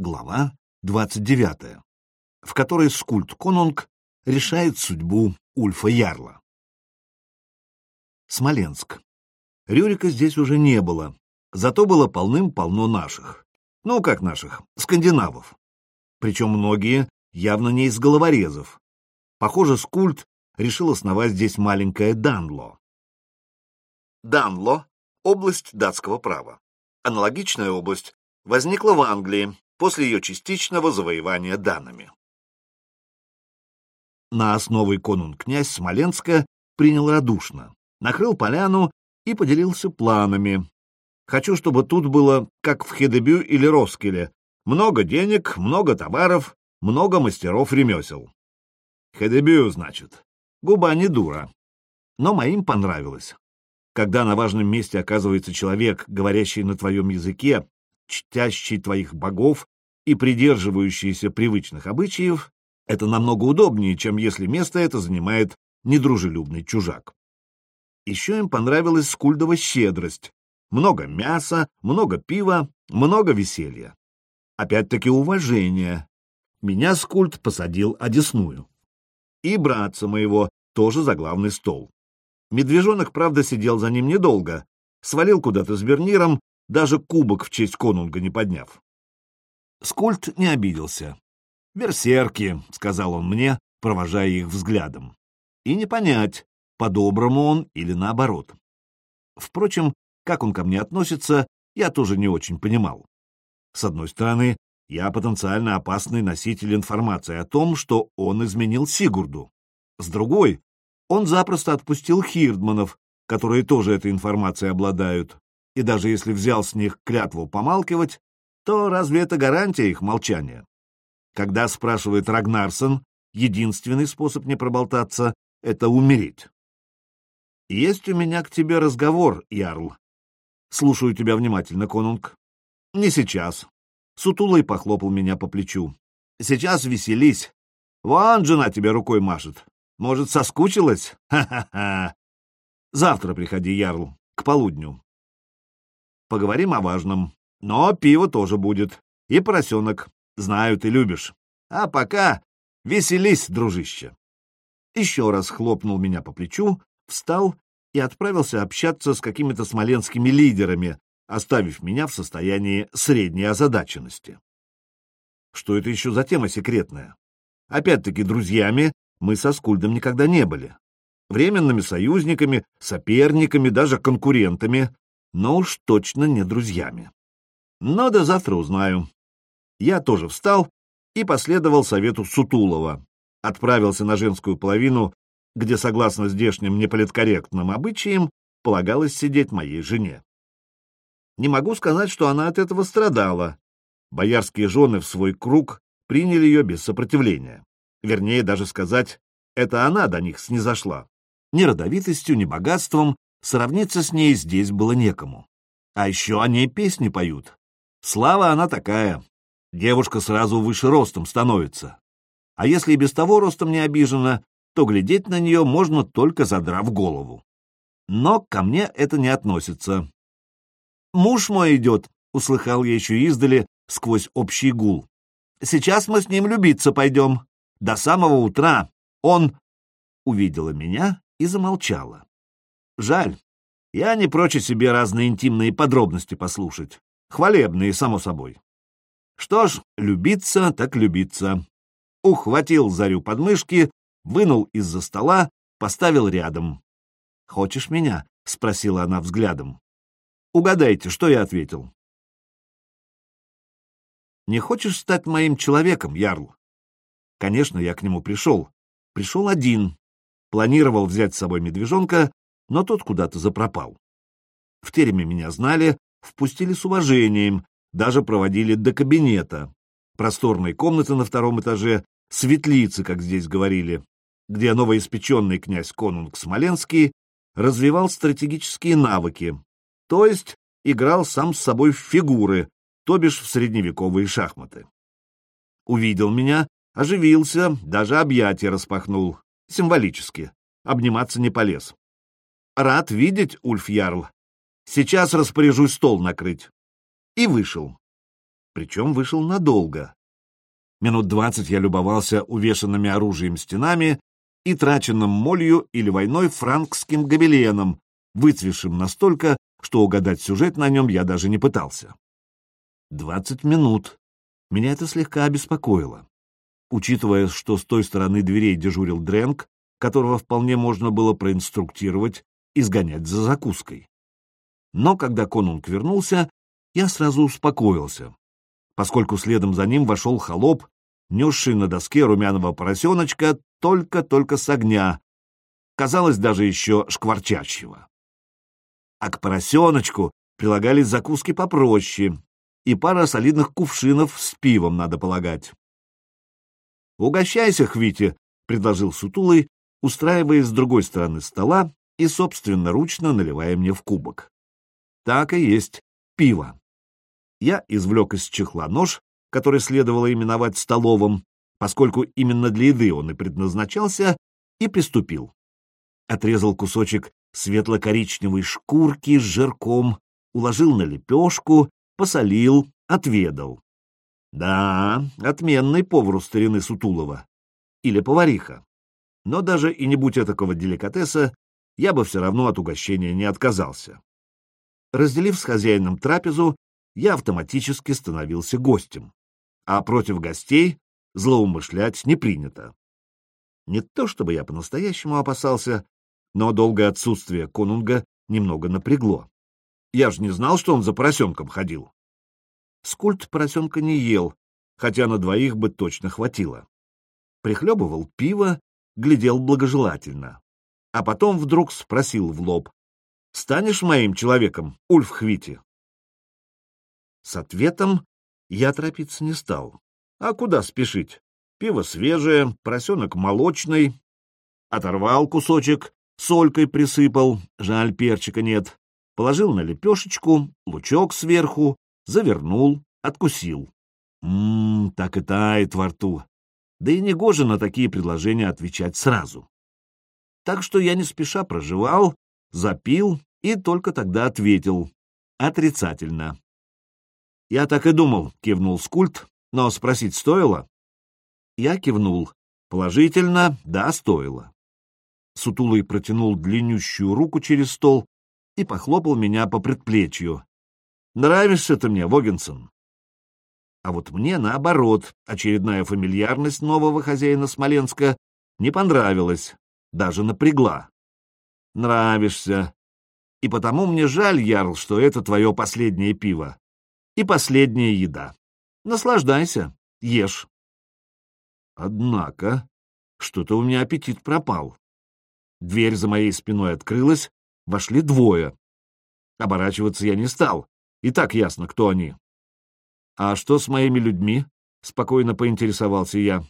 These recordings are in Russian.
Глава 29, в которой Скульт Конунг решает судьбу Ульфа Ярла. Смоленск. Рюрика здесь уже не было, зато было полным-полно наших. Ну, как наших, скандинавов. Причем многие явно не из головорезов. Похоже, Скульт решил основать здесь маленькое Данло. Данло — область датского права. Аналогичная область возникла в Англии после ее частичного завоевания данными. Нас новый конунг-князь Смоленска принял радушно, накрыл поляну и поделился планами. Хочу, чтобы тут было, как в Хедебю или Роскеле, много денег, много товаров, много мастеров ремесел. Хедебю, значит. Губа не дура. Но моим понравилось. Когда на важном месте оказывается человек, говорящий на твоем языке, чтящий твоих богов и придерживающийся привычных обычаев, это намного удобнее, чем если место это занимает недружелюбный чужак. Еще им понравилась Скульдова щедрость. Много мяса, много пива, много веселья. Опять-таки уважение. Меня Скульд посадил одесную. И братца моего тоже за главный стол. Медвежонок, правда, сидел за ним недолго, свалил куда-то с Берниром, даже кубок в честь конунга не подняв. Скульт не обиделся. «Берсерки», — сказал он мне, провожая их взглядом. И не понять, по-доброму он или наоборот. Впрочем, как он ко мне относится, я тоже не очень понимал. С одной стороны, я потенциально опасный носитель информации о том, что он изменил Сигурду. С другой, он запросто отпустил Хирдманов, которые тоже этой информацией обладают, и даже если взял с них клятву помалкивать, то разве это гарантия их молчания? Когда спрашивает Рагнарсон, единственный способ не проболтаться — это умереть. «Есть у меня к тебе разговор, Ярл. Слушаю тебя внимательно, конунг». «Не сейчас». Сутулой похлопал меня по плечу. «Сейчас веселись. Вон жена тебе рукой машет. Может, соскучилась? Ха-ха-ха. Завтра приходи, Ярл, к полудню. Поговорим о важном. Но пиво тоже будет. И поросенок. Знаю, ты любишь. А пока веселись, дружище. Еще раз хлопнул меня по плечу, встал и отправился общаться с какими-то смоленскими лидерами, оставив меня в состоянии средней озадаченности. Что это еще за тема секретная? Опять-таки, друзьями мы со Скульдом никогда не были. Временными союзниками, соперниками, даже конкурентами, но уж точно не друзьями. Но до завтра узнаю. Я тоже встал и последовал совету Сутулова. Отправился на женскую половину, где, согласно здешним неполиткорректным обычаям, полагалось сидеть моей жене. Не могу сказать, что она от этого страдала. Боярские жены в свой круг приняли ее без сопротивления. Вернее, даже сказать, это она до них снизошла. Ни родовитостью, ни богатством сравниться с ней здесь было некому. А еще о ней песни поют. Слава она такая. Девушка сразу выше ростом становится. А если и без того ростом не обижена, то глядеть на нее можно только задрав голову. Но ко мне это не относится. «Муж мой идет», — услыхал я еще издали сквозь общий гул. «Сейчас мы с ним любиться пойдем». До самого утра он увидела меня и замолчала. Жаль, я не прочь себе разные интимные подробности послушать, хвалебные, само собой. Что ж, любиться так любиться. Ухватил Зарю подмышки, вынул из-за стола, поставил рядом. «Хочешь меня?» — спросила она взглядом. «Угадайте, что я ответил?» «Не хочешь стать моим человеком, Ярл?» Конечно, я к нему пришел. Пришел один. Планировал взять с собой медвежонка, но тот куда-то запропал. В тереме меня знали, впустили с уважением, даже проводили до кабинета. Просторной комнаты на втором этаже, светлицы, как здесь говорили, где новоиспеченный князь Конунг Смоленский развивал стратегические навыки, то есть играл сам с собой в фигуры, то бишь в средневековые шахматы. Увидел меня, Оживился, даже объятия распахнул. Символически. Обниматься не полез. Рад видеть, Ульф Ярл. Сейчас распоряжусь стол накрыть. И вышел. причем вышел надолго. Минут двадцать я любовался увешанными оружием стенами и траченным молью или войной франкским гобеленом, выцвевшим настолько, что угадать сюжет на нем я даже не пытался. Двадцать минут. Меня это слегка обеспокоило. Учитывая, что с той стороны дверей дежурил Дрэнк, которого вполне можно было проинструктировать и сгонять за закуской. Но когда конунг вернулся, я сразу успокоился, поскольку следом за ним вошел холоп, несший на доске румяного поросеночка только-только с огня, казалось, даже еще шкварчащего. А к поросеночку прилагались закуски попроще и пара солидных кувшинов с пивом, надо полагать. «Угощайся, Хвити», — предложил Сутулый, устраиваясь с другой стороны стола и собственноручно наливая мне в кубок. Так и есть, пиво. Я извлек из чехла нож, который следовало именовать столовым, поскольку именно для еды он и предназначался, и приступил. Отрезал кусочек светло-коричневой шкурки с жирком, уложил на лепешку, посолил, отведал. Да, отменный повар у старины Сутулова. Или повариха. Но даже и не будь такого деликатеса, я бы все равно от угощения не отказался. Разделив с хозяином трапезу, я автоматически становился гостем. А против гостей злоумышлять не принято. Не то чтобы я по-настоящему опасался, но долгое отсутствие конунга немного напрягло. Я же не знал, что он за поросенком ходил. Скульт поросенка не ел, хотя на двоих бы точно хватило. Прихлебывал пиво, глядел благожелательно. А потом вдруг спросил в лоб. «Станешь моим человеком, Ульф Хвити?» С ответом я торопиться не стал. А куда спешить? Пиво свежее, поросенок молочный. Оторвал кусочек, солькой присыпал, жаль, перчика нет. Положил на лепешечку, лучок сверху, завернул, откусил. Ммм, так и тает во рту. Да и негоже на такие предложения отвечать сразу. Так что я не спеша проживал, запил и только тогда ответил. Отрицательно. «Я так и думал», — кивнул Скульт, — «но спросить стоило?» Я кивнул. Положительно, да, стоило. Сутулый протянул длиннющую руку через стол и похлопал меня по предплечью. «Нравишься ты мне, Вогенсон?» А вот мне, наоборот, очередная фамильярность нового хозяина Смоленска не понравилась, даже напрягла. «Нравишься. И потому мне жаль, Ярл, что это твое последнее пиво. И последняя еда. Наслаждайся, ешь». Однако, что-то у меня аппетит пропал. Дверь за моей спиной открылась, вошли двое. Оборачиваться я не стал, и так ясно, кто они. «А что с моими людьми?» — спокойно поинтересовался я.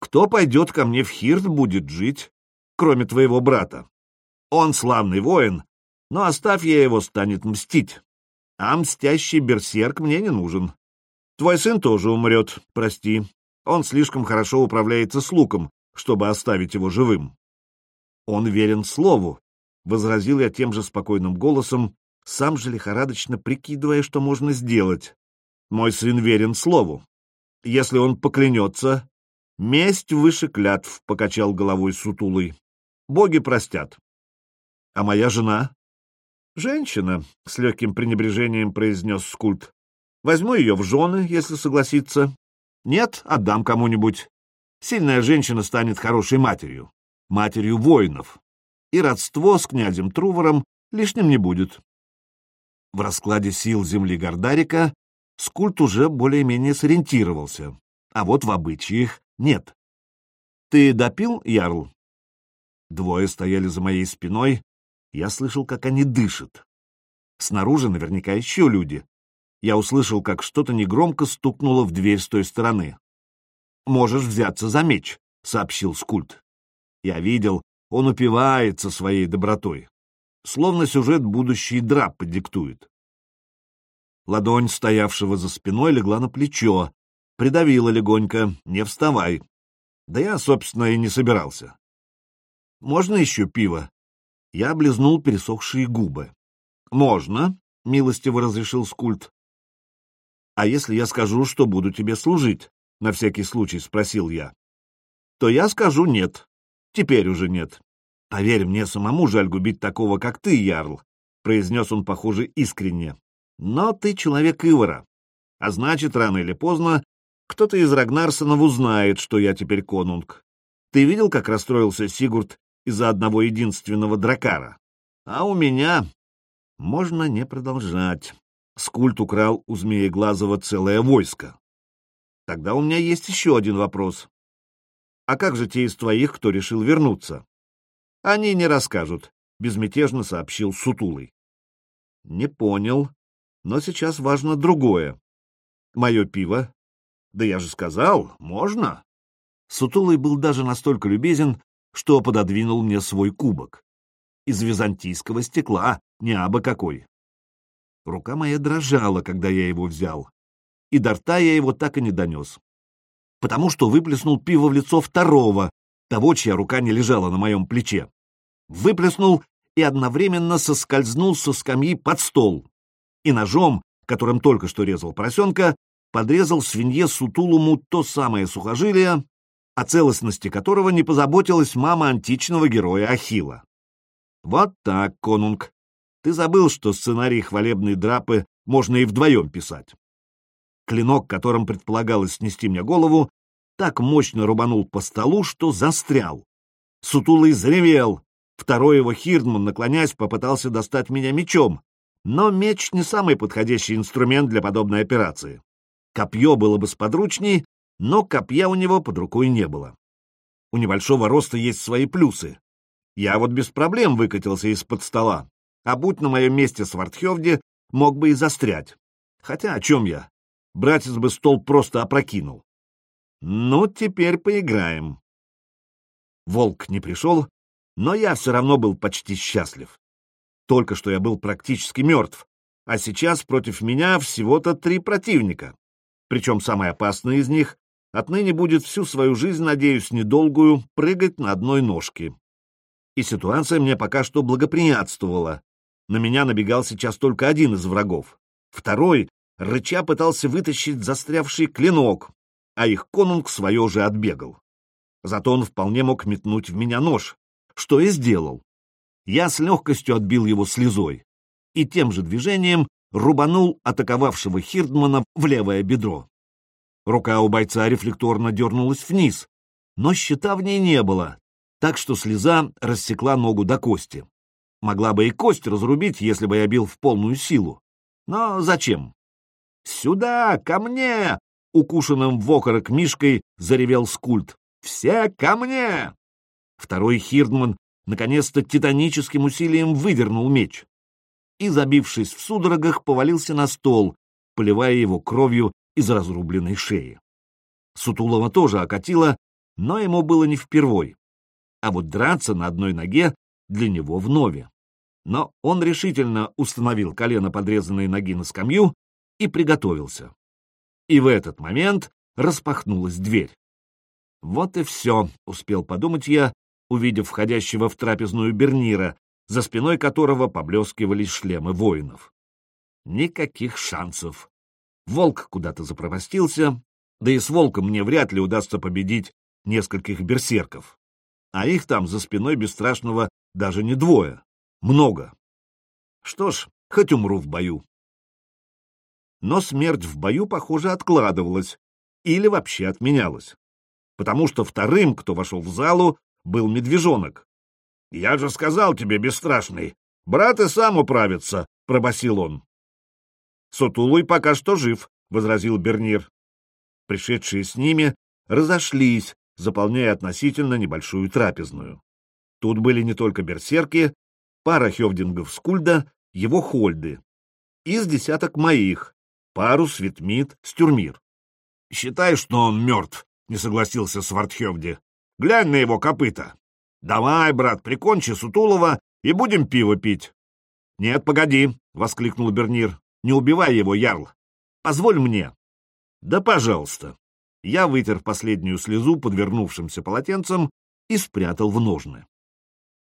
«Кто пойдет ко мне в Хирт, будет жить, кроме твоего брата? Он славный воин, но оставь я его, станет мстить. А мстящий берсерк мне не нужен. Твой сын тоже умрет, прости. Он слишком хорошо управляется с луком, чтобы оставить его живым. Он верен слову, — возразил я тем же спокойным голосом, сам же лихорадочно прикидывая, что можно сделать. Мой сын верен слову. Если он поклянется... Месть выше клятв, — покачал головой сутулый. Боги простят. А моя жена? Женщина, — с легким пренебрежением произнес скульт. Возьму ее в жены, если согласится. Нет, отдам кому-нибудь. Сильная женщина станет хорошей матерью матерью воинов, и родство с князем Трувором лишним не будет. В раскладе сил земли Гордарика Скульт уже более-менее сориентировался, а вот в обычаях нет. «Ты допил, Ярл?» Двое стояли за моей спиной, я слышал, как они дышат. Снаружи наверняка еще люди. Я услышал, как что-то негромко стукнуло в дверь с той стороны. «Можешь взяться за меч», — сообщил Скульт. Я видел, он упивается своей добротой. Словно сюжет будущий драп диктует. Ладонь стоявшего за спиной легла на плечо, придавила легонько, не вставай. Да я, собственно, и не собирался. «Можно еще пиво?» Я облизнул пересохшие губы. «Можно», — милостиво разрешил скульт. «А если я скажу, что буду тебе служить?» — на всякий случай спросил я. «То я скажу нет. Теперь уже нет. Поверь, мне самому жаль губить такого, как ты, Ярл», — произнес он, похоже, искренне. «Но ты человек Ивара, а значит, рано или поздно кто-то из Рагнарсонов узнает, что я теперь конунг. Ты видел, как расстроился Сигурд из-за одного единственного дракара? А у меня... Можно не продолжать. Скульт украл у Змееглазого целое войско. Тогда у меня есть еще один вопрос. А как же те из твоих, кто решил вернуться? Они не расскажут, — безмятежно сообщил Сутулый. Не понял, но сейчас важно другое. Мое пиво? Да я же сказал, можно. Сутулый был даже настолько любезен, что пододвинул мне свой кубок. Из византийского стекла, не абы какой. Рука моя дрожала, когда я его взял, и до рта я его так и не донес. Потому что выплеснул пиво в лицо второго, того, чья рука не лежала на моем плече. Выплеснул и одновременно соскользнул со скамьи под стол. И ножом, которым только что резал поросенка, подрезал свинье сутулому то самое сухожилие, о целостности которого не позаботилась мама античного героя Ахила. Вот так, конунг. Ты забыл, что сценарий хвалебной драпы можно и вдвоем писать. Клинок, которым предполагалось снести мне голову, так мощно рубанул по столу, что застрял. Сутулый заревел. Второй его Хирдман, наклонясь, попытался достать меня мечом, но меч не самый подходящий инструмент для подобной операции. Копье было бы сподручней, но копья у него под рукой не было. У небольшого роста есть свои плюсы. Я вот без проблем выкатился из-под стола, а будь на моем месте Свардхевде, мог бы и застрять. Хотя о чем я? Братец бы стол просто опрокинул. Ну, теперь поиграем. Волк не пришел, но я все равно был почти счастлив. Только что я был практически мертв, а сейчас против меня всего-то три противника. Причем самый опасный из них отныне будет всю свою жизнь, надеюсь, недолгую, прыгать на одной ножке. И ситуация мне пока что благоприятствовала. На меня набегал сейчас только один из врагов. Второй, рыча, пытался вытащить застрявший клинок, а их конунг свое же отбегал. Зато он вполне мог метнуть в меня нож, что и сделал. Я с легкостью отбил его слезой и тем же движением рубанул атаковавшего Хирдмана в левое бедро. Рука у бойца рефлекторно дернулась вниз, но щита в ней не было, так что слеза рассекла ногу до кости. Могла бы и кость разрубить, если бы я бил в полную силу. Но зачем? «Сюда, ко мне!» — укушенным в окорок мишкой заревел скульт. «Все ко мне!» Второй Хирдман наконец-то титаническим усилием выдернул меч и, забившись в судорогах, повалился на стол, поливая его кровью из разрубленной шеи. Сутулова тоже окатило, но ему было не впервой. А вот драться на одной ноге для него вновь. Но он решительно установил колено подрезанной ноги на скамью и приготовился. И в этот момент распахнулась дверь. Вот и все, успел подумать я, увидев входящего в трапезную Бернира, за спиной которого поблескивали шлемы воинов. Никаких шансов. Волк куда-то запропастился, да и с волком мне вряд ли удастся победить нескольких берсерков. А их там за спиной бесстрашного даже не двое, много. Что ж, хоть умру в бою. Но смерть в бою, похоже, откладывалась или вообще отменялась, потому что вторым, кто вошел в залу, был медвежонок. — Я же сказал тебе, бесстрашный, брат и сам управится, — пробасил он. — Сутулый пока что жив, — возразил Бернир. Пришедшие с ними разошлись, заполняя относительно небольшую трапезную. Тут были не только берсерки, пара хевдингов Скульда, его хольды, из десяток моих, пару Светмит, Стюрмир. — Считай, что он мертв, — не согласился Свардхевди. — Глянь на его копыта. «Давай, брат, прикончи Сутулова и будем пиво пить». «Нет, погоди», — воскликнул Бернир. «Не убивай его, Ярл. Позволь мне». «Да, пожалуйста». Я вытер последнюю слезу подвернувшимся полотенцем и спрятал в ножны.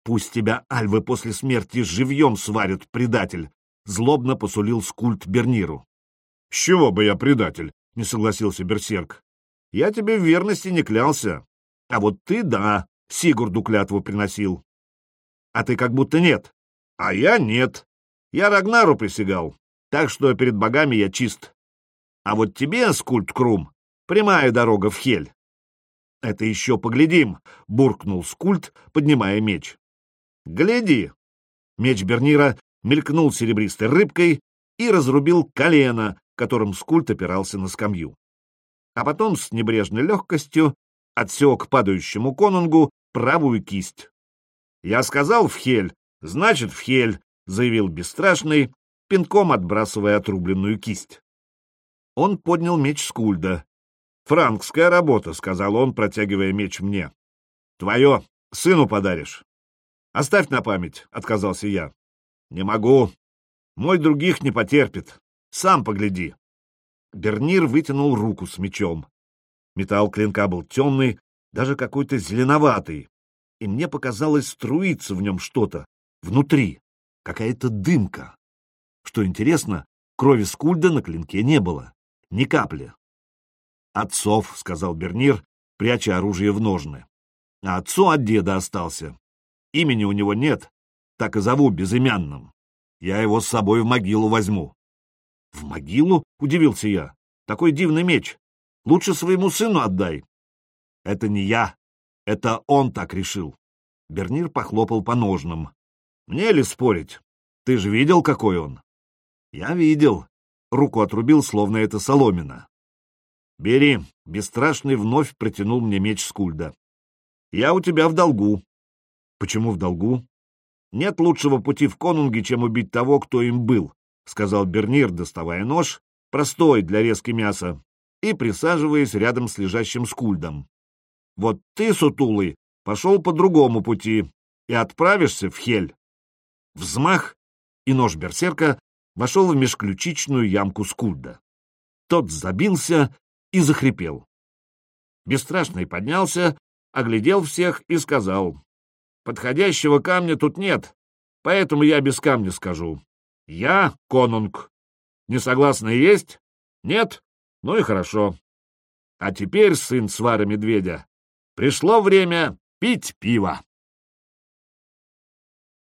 «Пусть тебя альвы после смерти живьем сварят, предатель», — злобно посулил скульт Берниру. С чего бы я предатель? — не согласился Берсерк. Я тебе в верности не клялся. А вот ты, да, Сигурду клятву приносил. А ты как будто нет. А я нет. Я Рагнару присягал, так что перед богами я чист. А вот тебе, Скульт Крум, прямая дорога в Хель. Это еще поглядим, — буркнул Скульт, поднимая меч. Гляди! Меч Бернира мелькнул серебристой рыбкой и разрубил колено, которым Скульт опирался на скамью. А потом с небрежной легкостью отсек падающему конунгу правую кисть. «Я сказал в хель, значит в хель», — заявил бесстрашный, пинком отбрасывая отрубленную кисть. Он поднял меч Скульда. «Франкская работа», — сказал он, протягивая меч мне. «Твое, сыну подаришь». «Оставь на память», — отказался я. «Не могу. Мой других не потерпит. Сам погляди». Бернир вытянул руку с мечом. Металл клинка был темный, даже какой-то зеленоватый, и мне показалось струиться в нем что-то, внутри, какая-то дымка. Что интересно, крови Скульда на клинке не было, ни капли. «Отцов», — сказал Бернир, пряча оружие в ножны. «А отцу от деда остался. Имени у него нет, так и зову безымянным. Я его с собой в могилу возьму». «В могилу?» — удивился я. «Такой дивный меч. Лучше своему сыну отдай». «Это не я. Это он так решил». Бернир похлопал по ножным. «Мне ли спорить? Ты же видел, какой он?» «Я видел». Руку отрубил, словно это соломина. «Бери». Бесстрашный вновь протянул мне меч Скульда. «Я у тебя в долгу». «Почему в долгу?» «Нет лучшего пути в конунге, чем убить того, кто им был», — сказал Бернир, доставая нож, простой для резки мяса, и присаживаясь рядом с лежащим Скульдом. «Вот ты, сутулый, пошел по другому пути и отправишься в Хель». Взмах, и нож берсерка вошел в межключичную ямку Скульда. Тот забился и захрипел. Бесстрашный поднялся, оглядел всех и сказал, «Подходящего камня тут нет, поэтому я без камня скажу. Я конунг. Не согласны есть? Нет? Ну и хорошо. А теперь, сын свара медведя, пришло время пить пиво.